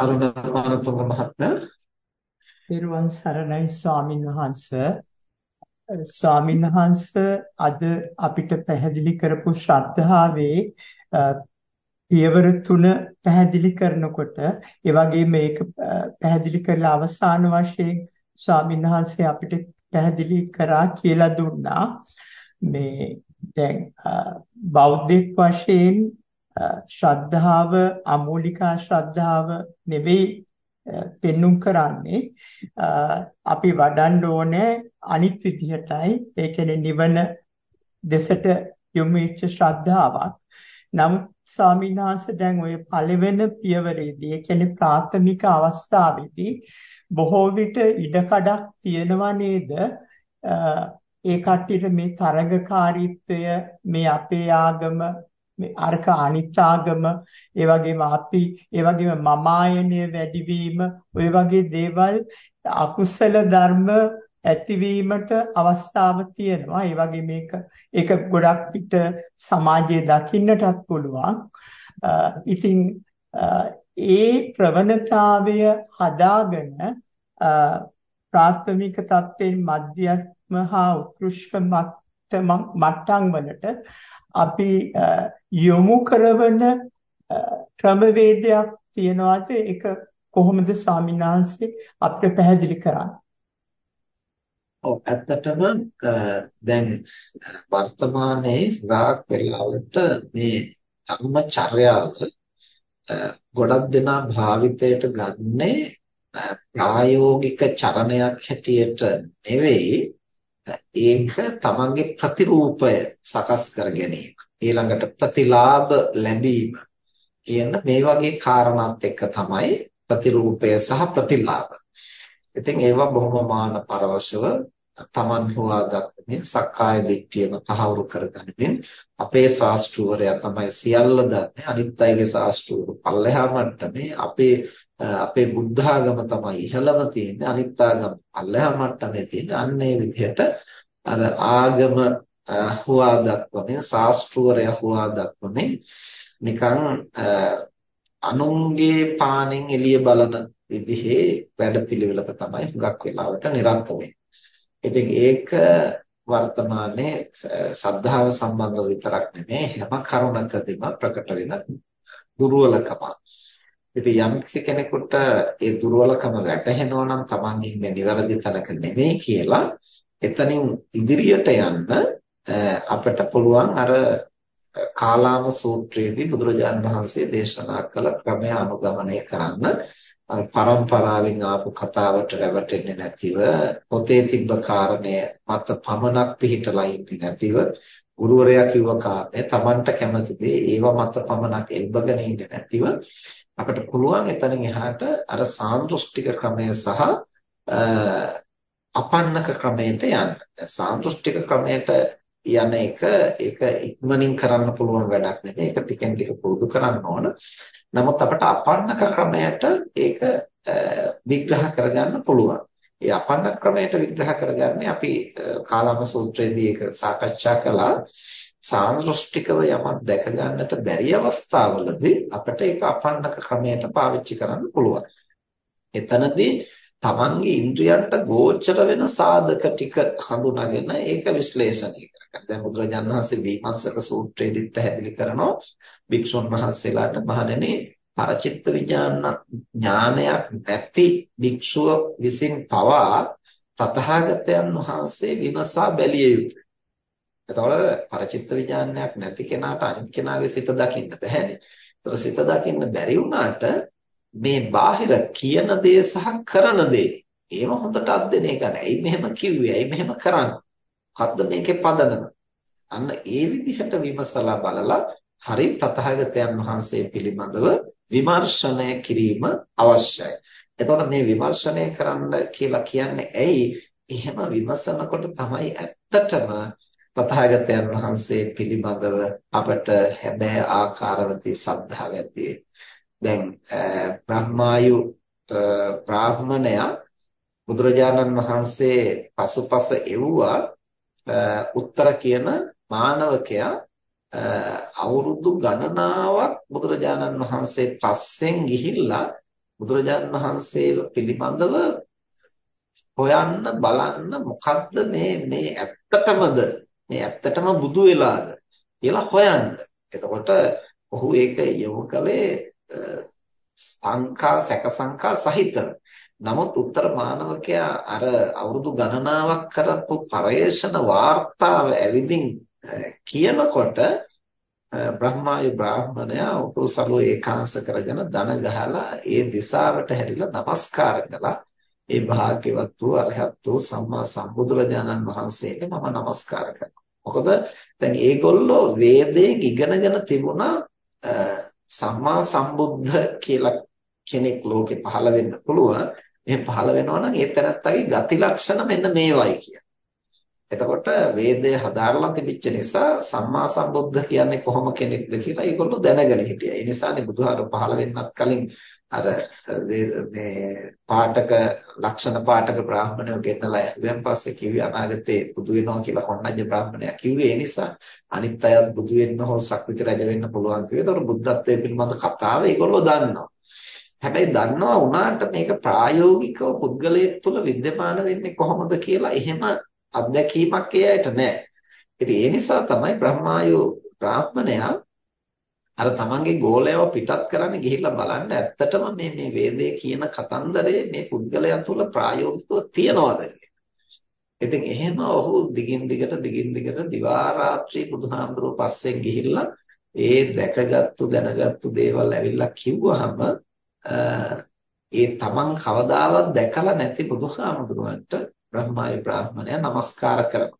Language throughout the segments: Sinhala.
අරුණමානතුංග මහත්මයා. පෙරවන් සරණයි ස්වාමින් වහන්සේ. ස්වාමින් වහන්සේ අද අපිට පැහැදිලි කරපු ශ්‍රද්ධාවේ පියවර තුන පැහැදිලි කරනකොට ඒ වගේම මේක පැහැදිලි කරලා අවසාන වශයෙන් ස්වාමින් වහන්සේ අපිට පැහැදිලි කරා කියලා දුන්නා. මේ දැන් බෞද්ධෙක් වශයෙන් ශ්‍රද්ධාව අමූලිකා ශ්‍රද්ධාව නෙවෙයි පෙන්눔 කරන්නේ. අපි වඩන්න ඕනේ අනිත් විදිහටයි. ඒ කියන්නේ නිවන දෙසට යොමු වෙච්ච ශ්‍රද්ධාවක්. නම් ස්වාමීන් වහන්සේ දැන් ඔය පළවෙනි පියවරේදී ඒ කියන්නේ ප්‍රාථමික අවස්ථාවේදී බොහෝ විට ඉඩකඩක් තියෙනවා නේද? ඒ කට්ටියට මේ තරගකාරීත්වය මේ අපේ ආගම මේ අර්ක අනිත්‍යාගම ඒ වගේම අපි ඒ වගේම මමායනය වැඩිවීම ඔය වගේ දේවල් අකුසල ධර්ම ඇතිවීමට අවස්ථාව තියෙනවා. ඒ වගේ මේක ඒක ගොඩක් පිට සමාජයේ දකින්නටත් පුළුවන්. ඉතින් ඒ ප්‍රවණතාවය හදාගෙන ප්‍රාථමික තත්ත්වයෙන් මධ්‍යස්ථ හා උත්කෘෂ්ඨ මට්ටම් වලට අපි යොමු කරන ක්‍රමවේදයක් තියනවාද ඒක කොහොමද ස්වාමීන් වහන්සේ අපිට පැහැදිලි කරන්නේ? ඔව් ඇත්තටම දැන් වර්තමානයේ ගාක් වෙලාවට මේ ධර්මචර්යාව ගොඩක් දෙනා භාවිතයට ගන්නේ ප්‍රායෝගික චරණයක් හැටියට නෙවෙයි ඒක තමන්ගේ ප්‍රතිරූපය සකස් කර ගැනීම ඊළඟට ප්‍රතිලාභ ලැබීම කියන මේ වගේ කාරණාත් එක්ක තමයි ප්‍රතිරූපය සහ ප්‍රතිලාභ. ඉතින් ඒවා බොහොම මාන පරවශව තමන් හොවා දක්වමින් සක්කාය දිට්ඨියම තහවුරු කරගනිමින් අපේ ශාස්ත්‍රවරයා තමයි සියල්ල දන්නේ. අනිත් අයගේ ශාස්ත්‍රවරු පල්ලෙහා මට්ටමේ අපේ අපේ බුද්ධ ආගම තමයි ඉහළම තියෙන්නේ. අනිත් ආගම පල්ලෙහා මට්ටමේ තියෙන්නේ. අන්න ඒ විදිහට අර ආගම හුවා දක්වමින් ශාස්ත්‍රවරය හුවා දක්වමින් නිකන් අනුන්ගේ පානෙන් එළිය බලන විදිහේ වැඩපිළිවෙලක තමයි හුඟක් වෙලාවට නිරත වෙන්නේ. ඉතින් ඒක වර්තමානයේ සද්ධාව සම්බන්ධව විතරක් නෙමෙයි හැම කරුණකදීම ප්‍රකට වෙන දුර්වලකම. ඉතින් යම් කෙනෙකුට ඒ දුර්වලකම වැටහෙනවා නම් Taman ඉන්නේ නිවැරදි තැනක නෙමෙයි කියලා එතනින් ඉදිරියට යන්න අපිට පුළුවන් අර කාලාම සූත්‍රයේදී බුදුරජාණන් වහන්සේ දේශනා කළ ක්‍රමය අනුගමනය කරන්න අර පරම්පරාවෙන් ආපු කතාවට රැවටෙන්නේ නැතිව පොතේ තිබ්බ කාරණය මත පමණක් පිළිහිටලා ඉන්නේ නැතිව ගුරුවරයා කිව්ව කාරණේ Tamanට කැමති දේ ඒව මත පමණක් එල්බගෙන ඉන්නේ නැතිව අපිට පුළුවන් එතනින් එහාට අර සාන්දෘෂ්ටික ක්‍රමය සහ අපන්නක ක්‍රමයට යන්න. සාන්දෘෂ්ටික ක්‍රමයට යන එක ඒක ඉක්මනින් කරන්න පුළුවන් වැඩක් නෙමෙයි. ඒක ටිකෙන් ටික පුරුදු කරන්න ඕන. නමුත් අපට අපන්නක ක්‍රමයට ඒක විග්‍රහ කරගන්න පුළුවන්. ඒ අපන්න ක්‍රමයට විග්‍රහ කරගන්නේ අපි කාලම සූත්‍රයේදී ඒක සාකච්ඡා කළා. සාන්දෘෂ්ටිකව යමක් දැක ගන්නට බැරි අවස්ථාවලදී අපිට ඒක අපන්නක ක්‍රමයට පාවිච්චි කරන්න පුළුවන්. එතනදී තමන්ගේ ඉන්ද්‍රියන්ට ගෝචර වෙන සාධක ටික හඳුනාගෙන ඒක විශ්ලේෂණය කරගන්න. දැන් බුදුරජාණන් වහන්සේ විමර්ශක සූත්‍රයේදී පැහැදිලි කරනවා භික්ෂුන් වහන්සේලාට මහණෙනි පරචිත්ත විඥාන ඥානයක් නැති භික්ෂුව විසින් පවා තථාගතයන් වහන්සේ විමසා බැලිය යුතුයි. එතකොට පරචිත්ත විඥානයක් නැති කෙනාට අනිත් කෙනාගේ සිත දකින්න බැහැනේ. ඒතර සිත දකින්න බැරි වුණාට මේ බාහිර කියන දේ සහ කරන දේ ඒව හොඳට අධ්‍යයනය කරන්න. ඇයි මෙහෙම කිව්වේ? ඇයි මෙහෙම කරන්නේ? මොකද්ද මේකේ පදනම? අන්න ඒ විදිහට විමසලා බලලා හරි තථාගතයන් වහන්සේ පිළිබඳව විමර්ශනය කිරීම අවශ්‍යයි. එතකොට මේ විමර්ශනය කරන්න කියලා කියන්නේ ඇයි? එහෙම විමසනකොට තමයි ඇත්තටම තථාගතයන් වහන්සේ පිළිබඳව අපට හැබෑ ආකාරවතී සද්ධාව ඇති වෙන්නේ. දැන් බ්‍රහ්මායු බ්‍රාහ්මණයා බුදුරජාණන් වහන්සේ පසුපස එව්වා උත්තර කියන මානවකයා අවුරුදු ගණනාවක් බුදුරජාණන් වහන්සේ පස්සෙන් ගිහිල්ලා බුදුරජාණන් වහන්සේව පිළිබඳව හොයන්න බලන්න මොකද්ද මේ මේ ඇත්තටමද මේ ඇත්තටම බුදු වෙලාද කියලා හොයන්න. එතකොට ඔහු ඒක යොමු කළේ සංකා සැක සංකා සහිතව. නමුත් උත්තර මානවකයා අර අවුරුදු ගණනාවක් කරපු පරේෂණ වාර්තාව ඇවිදින් කියනකොට බ්‍රහ්මායු බ්‍රාහ්මණයා උපසලෝ ඒකාංශ කරගෙන දන ගහලා ඒ දිසාවට හැරිලා নমස්කාර කළා ඒ භාග්‍යවත් වූ අරහත් වූ සම්මා සම්බුදුරජාණන් වහන්සේට මම নমස්කාර කරනවා. මොකද දැන් ඒගොල්ලෝ වේදයේ ඉගෙනගෙන තිබුණා සම්මා සම්බුද්ධ කියලා කෙනෙක් ලෝකේ පහළ වෙන්න පුළුවන්. එහෙම පහළ වෙනවා නම් ඒ තැනත්තගේ ගති ලක්ෂණ මෙන්න මේවයි කියලා. එතකොට වේදය හදාarලා තිබිච්ච නිසා සම්මා සම්බුද්ධ කියන්නේ කොහොම කෙනෙක්ද කියලා ඒගොල්ලෝ දැනගෙන හිටියා. ඒ නිසානේ බුදුහාර පහළ වෙන්නත් කලින් අර මේ පාඨක ලක්ෂණ පාඨක බ්‍රාහ්මණයෝ ගෙන්නලා ඇහුවෙන් පස්සේ කිව්වේ අනාගතේ බුදු වෙනවා කියලා කොණ්ණඤ්ඤ බ්‍රාහ්මණයා කිව්වේ ඒ නිසා අනිත් අයත් බුදු වෙන්න හෝ සක්විති රජ වෙන්න පුළුවන් කිව්වේ. ඒතකොට බුද්ධත්වයේ පිළිබඳ කතාව ඒගොල්ලෝ දන්නවා. හැබැයි දන්නවා වුණාට මේක ප්‍රායෝගිකව පුද්ගලයෙක් තුළ विद्यमान වෙන්නේ කොහොමද කියලා එහෙම අත්දැකීමක් ඒ ඇයට නැහැ. ඉතින් ඒ නිසා තමයි බ්‍රහ්මායු බ්‍රාහ්මණයා අර තමන්ගේ ගෝලයව පිටත් කරන්න ගිහිල්ලා බලන්න ඇත්තටම මේ මේ වේදේ කියන කතන්දරේ මේ පුද්ගලයා තුළ ප්‍රායෝගිකව තියනවාද ඉතින් එහෙම ඔහු දිගින් දිගට දිගින් දිගට දිවා රාත්‍රී බුදුහාමුදුරුවෝ පස්සෙන් ගිහිල්ලා ඒ දැකගත්තු දැනගත්තු දේවල් ඇවිල්ලා කිව්වහම ඒ තමන් කවදාවත් දැකලා නැති බුදුහාමුදුරුවන්ට බ්‍රහ්මයි බ්‍රාහ්මණයා নমස්කාර කරනවා.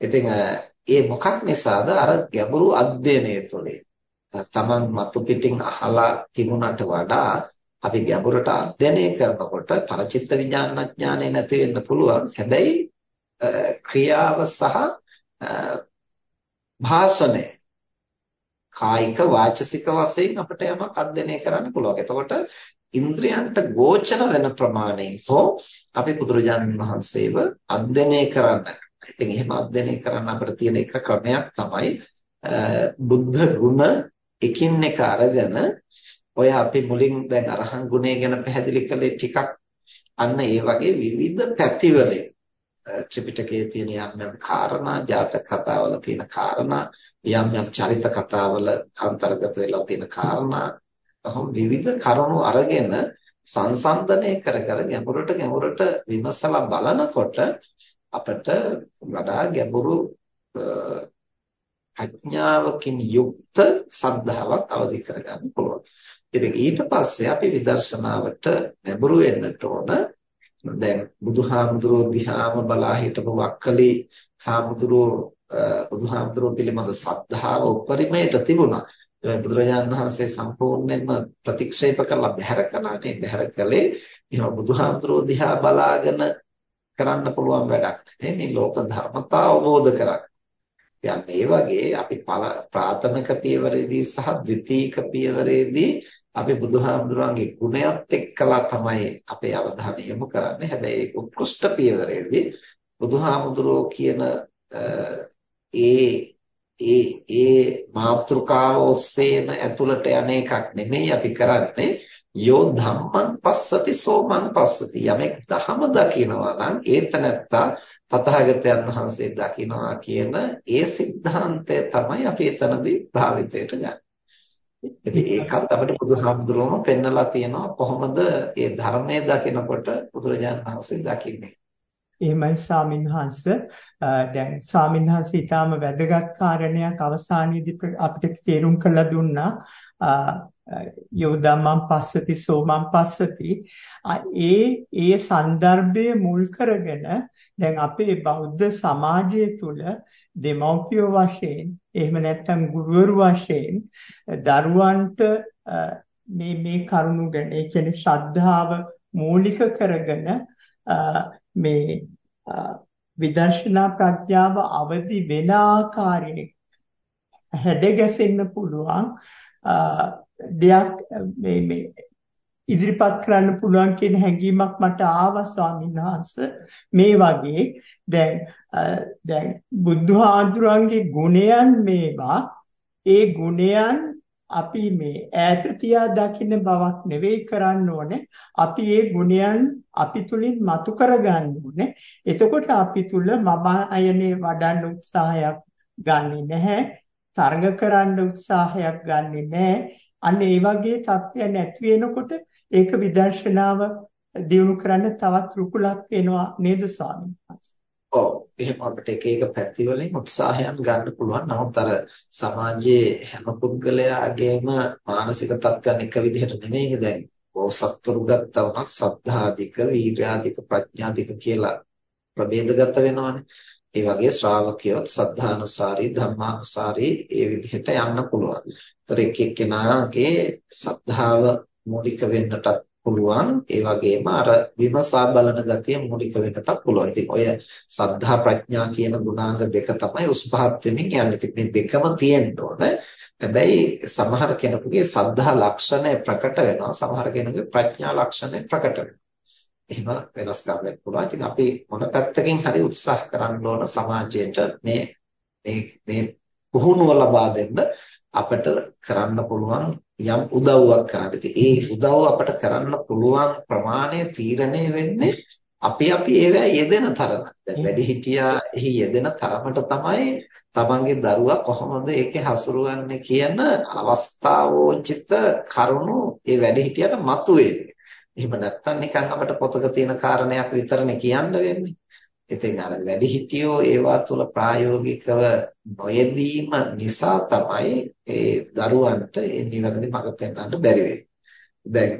ඉතින් ඒ මොකක් නිසාද අර ගැඹුරු අධ්‍යයනය තුළින් තමන් මතු පිටින් අහලා තිබුණට වඩා අපි ගැඹුරට අධ්‍යයනය කරනකොට පරචිත්ත විඥානඥානෙ නැති වෙන්න පුළුවන්. හැබැයි ක්‍රියාව සහ භාෂණය කායික වාචසික වශයෙන් අපිට යමක් අධ්‍යයනය කරන්න පුළුවන්. එතකොට ඉන්ද්‍රයන්ට ගෝචර වෙන ප්‍රමාණයෙන් හෝ අපි බුදුරජාණන් වහන්සේව අධ්‍යයනය කරන්න. ඉතින් එහෙම අධ්‍යයනය කරන්න අපිට තියෙන එක ක්‍රමයක් තමයි බුද්ධ ගුණ එකින් එක අරගෙන ඔය අපි මුලින් දැන් අරහන් ගුණය ගැන පැහැදිලි කළේ ටිකක් අන්න ඒ වගේ විවිධ පැතිවලින් ත්‍රිපිටකයේ තියෙන යම් යම් කාරණා ජාතක කතාවල තියෙන කාරණා යම් යම් චරිත කතාවල අන්තර්ගත වෙලා තියෙන කාරණා කොහොම විවිධ කරුණු අරගෙන සංසන්දනය කර කර ගැඹුරට ගැඹුරට විමසලා බලනකොට අපිට වඩා ගැඹුරු අඥාවකින් යුක්ත සද්ධාාවක් අවදි කරගන්න පුළුවන්. ඉතින් ඊට පස්සේ අපි විදර්ශනාවට නැඹුරු වෙන්නට ඕන. දැන් බුදුහාමුදුරුවෝ දිහාම බලා හිටපු වක්කලි හාමුදුරුවෝ බුදුහාමුදුරුවෝ පිළිබඳ සද්ධාව උපරිමයට තිබුණා. බුදුරජාණන් වහන්සේ සම්පූර්ණයෙන්ම ප්‍රතික්ෂේප කරලා බැහැර කළානේ බැහැර කළේ එහෙනම් බුදුහාමුදුරුවෝ දිහා බලාගෙන කරන්න පුළුවන් වැඩක් නෙමෙයි මේ ලෝක ධර්මතා අවබෝධ කරගන්න. දැන් මේ වගේ අපි ප්‍රාථමික පියවරේදී සහ ද්විතීක පියවරේදී අපි බුදුහාමුදුරන්ගේ ගුණයත් එක්කලා තමයි අපේ අවධානය යොමු කරන්නේ. හැබැයි උත්කෘෂ්ඨ පියවරේදී බුදුහාමුදුරෝ කියන ඒ ඒ ඒ මාත්‍රකාව ඔස්සේම ඇතුළට යන එකක් නෙමෙයි අපි කරන්නේ යෝ ධම්මං පස්සති සෝ මං පස්සති යමෙක් ධහම දකිනවා නම් ඒතනත්තා තථාගතයන් වහන්සේ දකිනවා කියන ඒ સિદ્ધාන්තය තමයි අපි එතනදී භාවිතයට ගන්න. ඉතින් ඒකත් අපිට බුදුහාමුදුරුවම පෙන්නලා තියෙනවා කොහොමද මේ ධර්මයේ දකිනකොට බුදුරජාණන් වහන්සේ දකින්නේ. එහෙමයි ස්වාමින්වහන්ස දැන් ස්වාමින්වහන්ස ඊටාම වැදගත් කාරණයක් අවසානයේදී අපිට තේරුම් කළා දුන්නා යෝ ධම්මං පස්සති සෝමං පස්සති. ඒ ඒ સંદર્ભය මුල් කරගෙන දැන් අපේ බෞද්ධ සමාජය තුල දෙමව්පියෝ වශයෙන් එහෙම නැත්නම් ගුරුවරු වශයෙන් දරුවන්ට මේ මේ කරුණු ගැන ඒ කියන්නේ ශ්‍රද්ධාව මූලික කරගෙන මේ විදර්ශනා ප්‍රඥාව අවදි වෙන ආකාරයේ හැඩ ගැසෙන්න පුළුවන් දෙයක් මේ මේ ඉදිරිපත් කරන්න පුළුවන් කියන හැඟීමක් මට ආවා ස්වාමීන් වහන්සේ මේ වගේ දැන් දැන් බුදුහාඳුරන්ගේ ගුණයන් මේවා ඒ ගුණයන් අපි මේ ඈත තියා දකින්න බවක් නෙවෙයි කරන්න ඕනේ. අපි ඒ ගුණයන් අපි තුලින් මතු කරගන්න ඕනේ. එතකොට අපි තුල මම අයනේ වඩන්න උත්සාහයක් ගන්නෙ නැහැ. තරඟ කරන්න උත්සාහයක් ගන්නෙ නැහැ. අන්න ඒ වගේ தත්ත්වයන් ඇති වෙනකොට ඒක විදර්ශනාව දියුණු කරන්න තවත් රුකුලක් වෙනවා නේද ස්වාමීන් වහන්සේ? ඔව් එහෙම අපිට එක එක පැති වලින් උත්සාහයන් ගන්න පුළුවන්. නමුත් අර සමාජයේ හැම පුද්ගලයාගේම මානසික තත්ත්වයන් එක විදිහට නෙමෙයි දැන්. බෝසත්තුරු ගත්තා වුණත් සද්ධාධික, වීර්‍යාධික, ප්‍රඥාධික කියලා ප්‍රභේදගත වෙනවානේ. ඒ වගේ ශ්‍රාවකයොත් සද්ධානුසාරී, ධම්මානුසාරී ඒ විදිහට යන්න පුළුවන්. ඒතර එක් එක්කෙනාගේ සද්ධාව මූලික වෙන්නටත් පුළුවන් ඒ වගේම අර විමසා බලන ගතිය මූලික වෙන්නටත් පුළුවන්. ඉතින් ඔය සද්ධා ප්‍රඥා කියන ගුණාංග දෙක තමයි උස් පහත් වෙමින් යන්නේ. ඉතින් මේ දෙකම තියෙන්න ඕන. හැබැයි සමහර කෙනෙකුගේ සද්ධා ලක්ෂණය ප්‍රකට වෙනවා. සමහර කෙනෙකුගේ ප්‍රඥා ලක්ෂණය ප්‍රකට වෙනවා. එහෙම වෙනස්කම් වෙන්න පුළුවන්. ඉතින් අපි මොන පැත්තකින් හරි උත්සාහ කරන්න ඕන සමාජයට මේ මේ මේ පුහුණුව ලබා දෙන්න අපිට කරන්න පුළුවන් යම් උදව්වක් කරන්න. ඉතින් ඒ උදව්ව අපට කරන්න පුළුවන් ප්‍රමාණය තීරණය වෙන්නේ අපි අපි ඒවැ යෙදෙන තරම. දැන් වැඩිහිටියා එහි යෙදෙන තරමට තමයි තමන්ගේ දරුවා කොහොමද ඒකේ හසුරුවන්නේ කියන අවස්ථාවෝචිත කරුණු ඒ වැඩිහිටියට මතුවෙන්නේ. එහෙම නැත්නම් නිකන් අපිට පොතක තියෙන කාරණයක් විතරනේ කියන්න වෙන්නේ. ඉතින් අර වැඩිහිටියෝ ඒවා තුල ප්‍රායෝගිකව නොයෙදීම නිසා තමයි ඒ දරුවන්ට ඒ නිවැරදි මඟ පෙන්වන්න බැරි දැන්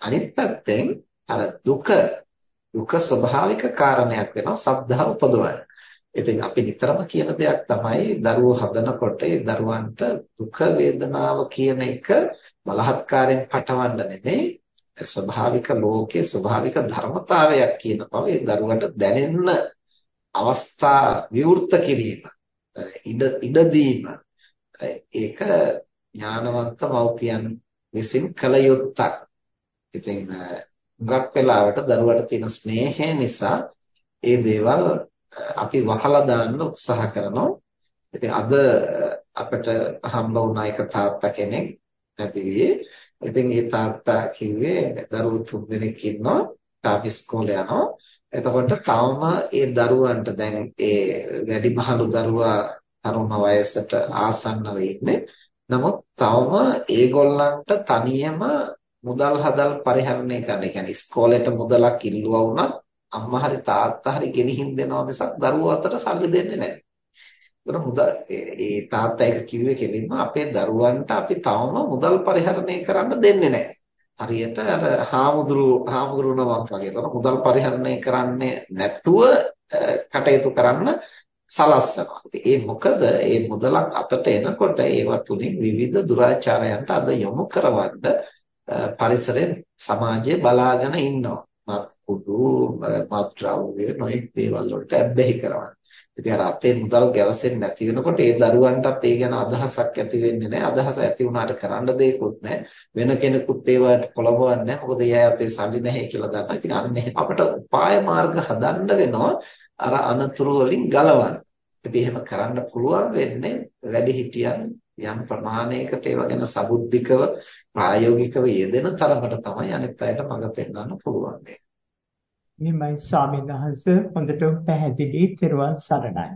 අනිත් පැත්තෙන් අර දුක දුක ස්වභාවික කාරණයක් වෙනවා සද්ධා උපදවන්න. ඉතින් අපි නිතරම කියන දෙයක් තමයි දරුවෝ හදනකොට ඒ දරුවන්ට දුක වේදනාව කියන එක බලහත්කාරයෙන් පටවන්න නෙමෙයි ස්වභාවික ලෝකයේ ස්වභාවික ධර්මතාවයක් කියන බව ඒ දරුවන්ට දැනෙන්න අවස්ථා විවෘත කිරීම ඉඩ ඉඩ දීම ඒක ඥානවන්ත මව්පියන් විසින් කළ යුත්තක්. ඉතින් හුඟක් වෙලාවට දරුවට තියෙන ස්නේහය නිසා ඒ දේවල් අපි වහලා දාන්න උත්සාහ කරනවා. ඉතින් අද අපිට හම්බ වුණා එක තාත්තා කෙනෙක් නැති වියේ ඉතින් ඒ තාත්තා කිව්වේ දරුවෝ තුන් දෙනෙක් ඉන්නවා තාම ඉස්කෝලේ යනවා. එතකොට තවම ඒ දරුවන්ට දැන් ඒ වැඩිමහලු දරුවා තරුණ වයසට ආසන්නව ඉන්නේ. නමුත් තවම ඒගොල්ලන්ට තනියම මුදල් හදල් පරිහරණය කරන්න. ඒ කියන්නේ ඉස්කෝලේට මුදලක් ඉල්ලුවා වුණත් අම්මා හරි තාත්තා හරි ගෙනihin දෙනවා මිසක් දරුවෝ අතට සල්ලි දෙන්නේ නැහැ. ඒතර මුදල් ඒ තාත්තා එක කිව්වේ කෙලින්ම අපේ දරුවන්ට අපි තවම මුදල් පරිහරණය කරන්න දෙන්නේ නැහැ. හරියට අර හාමුදුරු හාමුදුරුවමක් වගේ. ඒතර මුදල් පරිහරණය කරන්නේ නැතුව කටයුතු කරන්න සලස්සනවා. ඉතින් ඒ මොකද මේ මුදලක් අතට එනකොට ඒවා තුලින් විවිධ දුරාචාරයන්ට අද යොමු කරවන්න පරිසරයේ සමාජය බලාගෙන ඉන්නවා. මත් කුඩු මත් ද්‍රව්‍ය නොයෙක් දේවල් වලට ඇබ්බැහි කරවන්න. ඉතින් අර අතේ මුදල් ගැවසෙන්නේ නැති වෙනකොට ඒ දරුවන්ටත් ඒ ගැන අදහසක් ඇති වෙන්නේ නැහැ. අදහස ඇති වුණාට කරන්න දෙයක්වත් නැහැ. වෙන කෙනෙකුත් ඒවට පොළඹවන්නේ නැහැ. මොකද ඒ අය අතේ සල්ලි නැහැ කියලා දන්නවා. ඉතින් අන්න එහෙම අපට උපාය මාර්ග හදන්න වෙනවා අර අනතුරු වලින් ගලවන්න. ඉතින් එහෙම කරන්න පුළුවන් වෙන්නේ වැඩිහිටියන් යම් ප්‍රමාණයකට ඒවා ගැන සබුද්ධිකව ප්‍රායෝගිකව යෙදෙන තරමට තමයි අනිත් අයට මඟ පෙන්වන්න පුළුවන් වෙන්නේ. නිමයි ස්වාමීන් වහන්සේ හොඳට පැහැදිලි තෙරුවන් සරණයි.